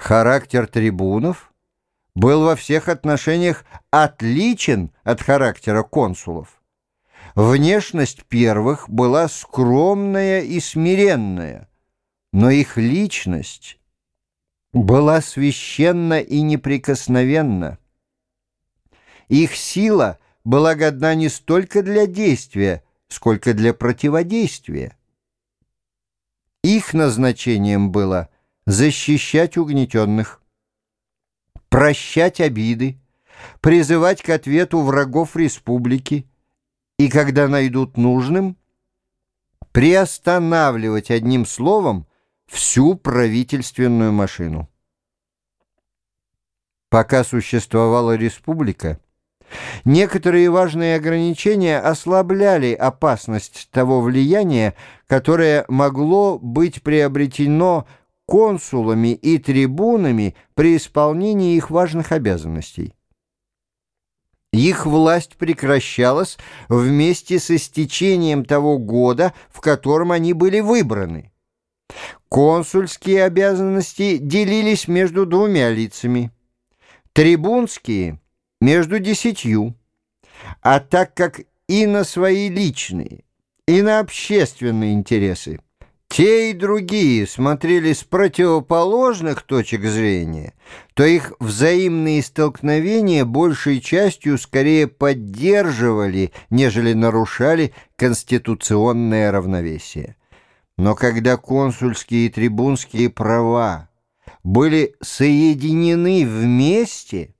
Характер трибунов был во всех отношениях отличен от характера консулов. Внешность первых была скромная и смиренная, но их личность была священна и неприкосновенна. Их сила была годна не столько для действия, сколько для противодействия. Их назначением было защищать угнетенных, прощать обиды, призывать к ответу врагов республики и, когда найдут нужным, приостанавливать одним словом всю правительственную машину. Пока существовала республика, некоторые важные ограничения ослабляли опасность того влияния, которое могло быть приобретено консулами и трибунами при исполнении их важных обязанностей. Их власть прекращалась вместе с истечением того года, в котором они были выбраны. Консульские обязанности делились между двумя лицами, трибунские – между десятью, а так как и на свои личные, и на общественные интересы те и другие смотрели с противоположных точек зрения, то их взаимные столкновения большей частью скорее поддерживали, нежели нарушали конституционное равновесие. Но когда консульские и трибунские права были соединены вместе,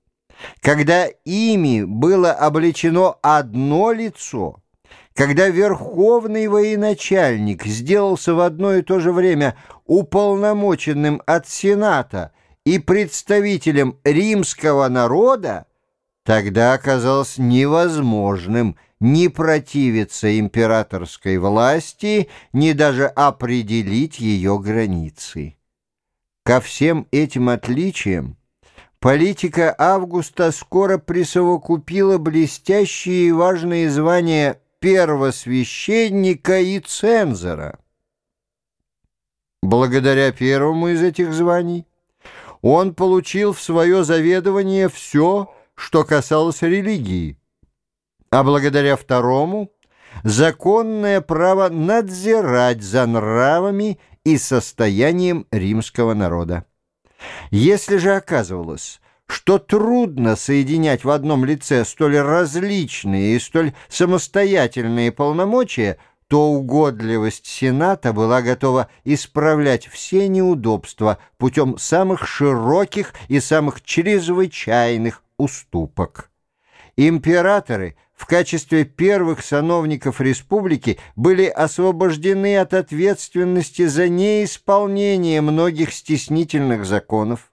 когда ими было облечено одно лицо – когда верховный военачальник сделался в одно и то же время уполномоченным от Сената и представителем римского народа, тогда оказалось невозможным ни противиться императорской власти, ни даже определить ее границы. Ко всем этим отличиям политика Августа скоро присовокупила блестящие и важные звания первосвященника и цензора. Благодаря первому из этих званий он получил в свое заведование все, что касалось религии, а благодаря второму — законное право надзирать за нравами и состоянием римского народа. Если же оказывалось, что трудно соединять в одном лице столь различные и столь самостоятельные полномочия, то угодливость Сената была готова исправлять все неудобства путем самых широких и самых чрезвычайных уступок. Императоры в качестве первых сановников республики были освобождены от ответственности за неисполнение многих стеснительных законов,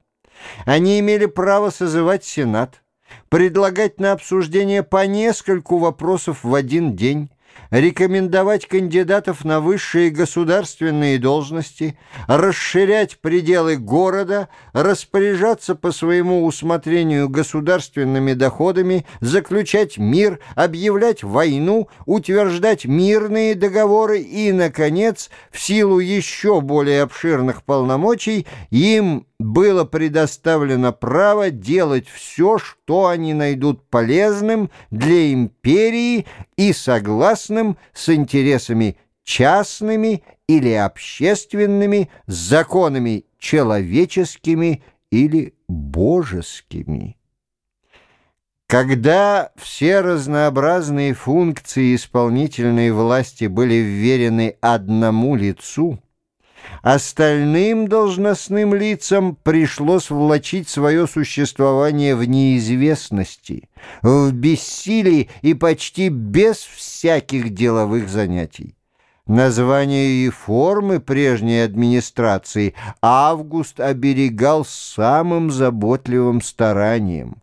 они имели право созывать Сенат, предлагать на обсуждение по нескольку вопросов в один день, рекомендовать кандидатов на высшие государственные должности, расширять пределы города, распоряжаться по своему усмотрению государственными доходами, заключать мир, объявлять войну, утверждать мирные договоры и, наконец, в силу еще более обширных полномочий, им было предоставлено право делать все, что они найдут полезным для империи и согласным с интересами частными или общественными, с законами человеческими или божескими. Когда все разнообразные функции исполнительной власти были вверены одному лицу – Остальным должностным лицам пришлось влачить свое существование в неизвестности, в бессилии и почти без всяких деловых занятий. Название и формы прежней администрации Август оберегал самым заботливым старанием.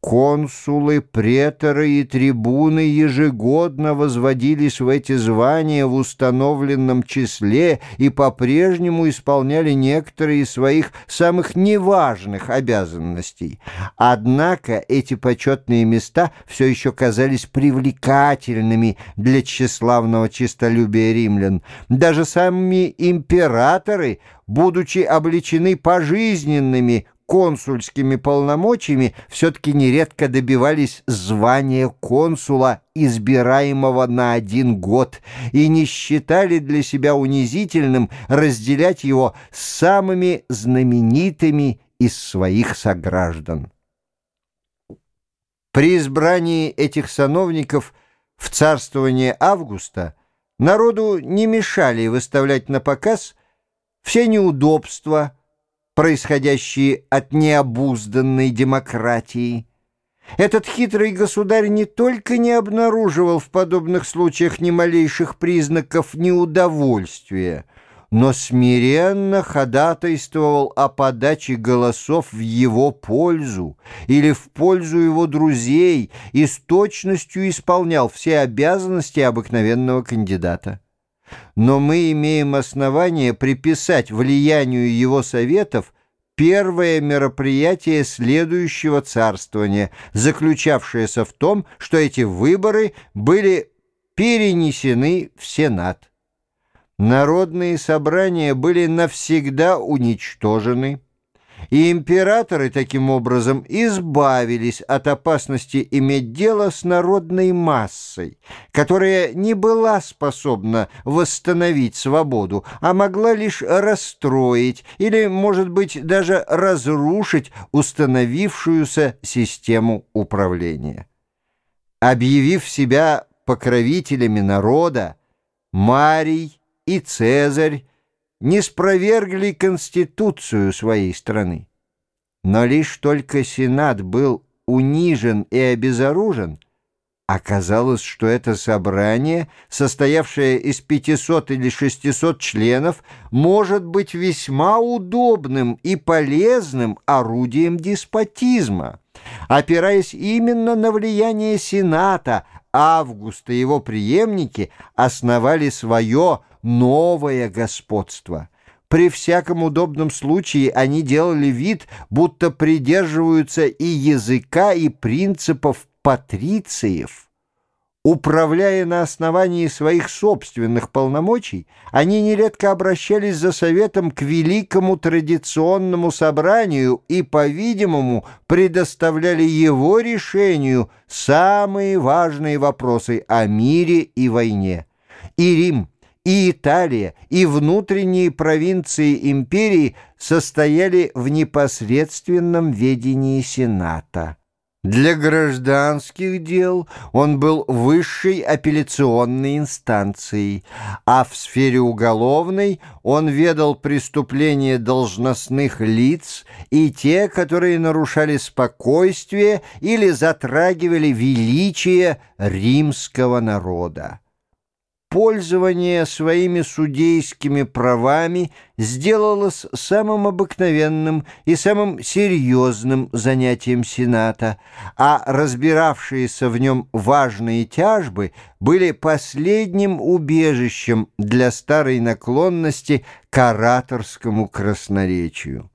Консулы, преторы и трибуны ежегодно возводились в эти звания в установленном числе и по-прежнему исполняли некоторые из своих самых неважных обязанностей. Однако эти почетные места все еще казались привлекательными для тщеславного честолюбия римлян. Даже сами императоры, будучи обличены пожизненными консульскими полномочиями все-таки нередко добивались звания консула, избираемого на один год, и не считали для себя унизительным разделять его с самыми знаменитыми из своих сограждан. При избрании этих сановников в царствование Августа народу не мешали выставлять на показ все неудобства, происходящие от необузданной демократии. Этот хитрый государь не только не обнаруживал в подобных случаях ни малейших признаков неудовольствия, но смиренно ходатайствовал о подаче голосов в его пользу или в пользу его друзей и с точностью исполнял все обязанности обыкновенного кандидата но мы имеем основание приписать влиянию его советов первое мероприятие следующего царствования, заключавшееся в том, что эти выборы были перенесены в Сенат. Народные собрания были навсегда уничтожены, и императоры таким образом избавились от опасности иметь дело с народной массой, которая не была способна восстановить свободу, а могла лишь расстроить или, может быть, даже разрушить установившуюся систему управления. Объявив себя покровителями народа, Марий и Цезарь не спровергли конституцию своей страны. Но лишь только Сенат был унижен и обезоружен, оказалось, что это собрание, состоявшее из 500 или 600 членов, может быть весьма удобным и полезным орудием деспотизма. Опираясь именно на влияние Сената, Август и его преемники основали свое новое господство. При всяком удобном случае они делали вид, будто придерживаются и языка, и принципов патрициев. Управляя на основании своих собственных полномочий, они нередко обращались за советом к великому традиционному собранию и, по-видимому, предоставляли его решению самые важные вопросы о мире и войне. И Рим, и Италия, и внутренние провинции империи состояли в непосредственном ведении Сената. Для гражданских дел он был высшей апелляционной инстанцией, а в сфере уголовной он ведал преступления должностных лиц и те, которые нарушали спокойствие или затрагивали величие римского народа пользование своими судейскими правами сделалось самым обыкновенным и самым серьезным занятием Сената, а разбиравшиеся в нем важные тяжбы были последним убежищем для старой наклонности к ораторскому красноречию.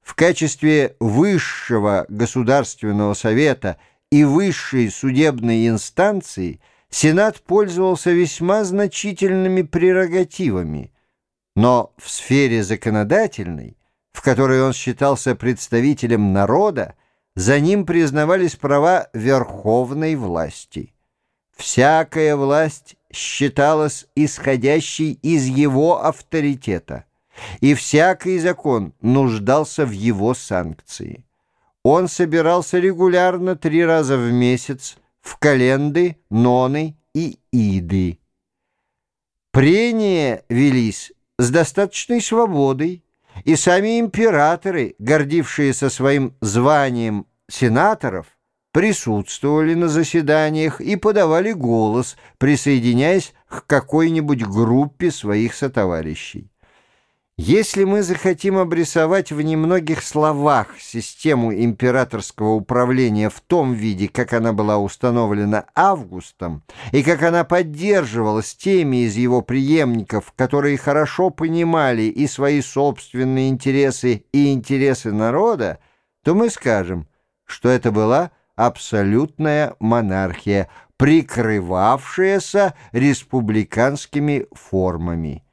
В качестве высшего государственного совета и высшей судебной инстанции – Сенат пользовался весьма значительными прерогативами, но в сфере законодательной, в которой он считался представителем народа, за ним признавались права верховной власти. Всякая власть считалась исходящей из его авторитета, и всякий закон нуждался в его санкции. Он собирался регулярно три раза в месяц, в календы, ноны и иды. Прения велись с достаточной свободой, и сами императоры, гордившиеся своим званием сенаторов, присутствовали на заседаниях и подавали голос, присоединяясь к какой-нибудь группе своих сотоварищей. Если мы захотим обрисовать в немногих словах систему императорского управления в том виде, как она была установлена Августом, и как она поддерживалась теми из его преемников, которые хорошо понимали и свои собственные интересы, и интересы народа, то мы скажем, что это была абсолютная монархия, прикрывавшаяся республиканскими формами.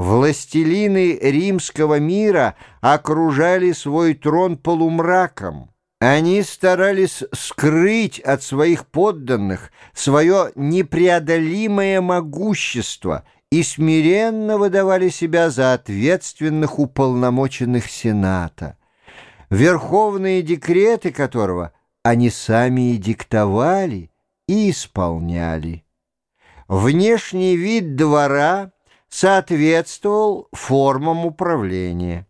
Властелины римского мира окружали свой трон полумраком. Они старались скрыть от своих подданных свое непреодолимое могущество и смиренно выдавали себя за ответственных уполномоченных Сената, верховные декреты которого они сами и диктовали, и исполняли. Внешний вид двора — соответствовал формам управления.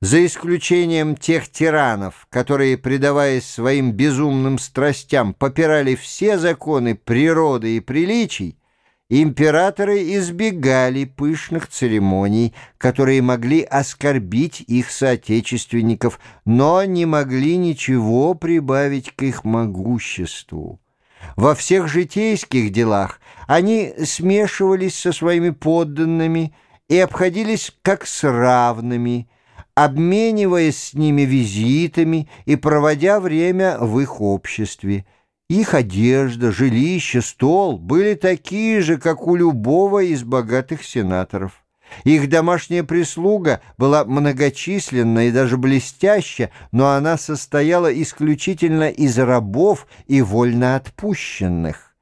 За исключением тех тиранов, которые, предаваясь своим безумным страстям, попирали все законы природы и приличий, императоры избегали пышных церемоний, которые могли оскорбить их соотечественников, но не могли ничего прибавить к их могуществу. Во всех житейских делах они смешивались со своими подданными и обходились как с равными, обмениваясь с ними визитами и проводя время в их обществе. Их одежда, жилище, стол были такие же, как у любого из богатых сенаторов. Их домашняя прислуга была многочисленна и даже блестяща, но она состояла исключительно из рабов и вольноотпущенных.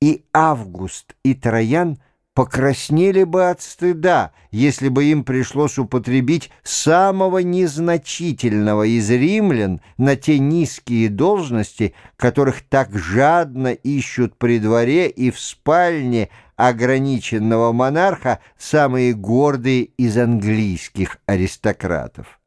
И Август, и Троян покраснели бы от стыда, если бы им пришлось употребить самого незначительного из римлян на те низкие должности, которых так жадно ищут при дворе и в спальне ограниченного монарха самые гордые из английских аристократов.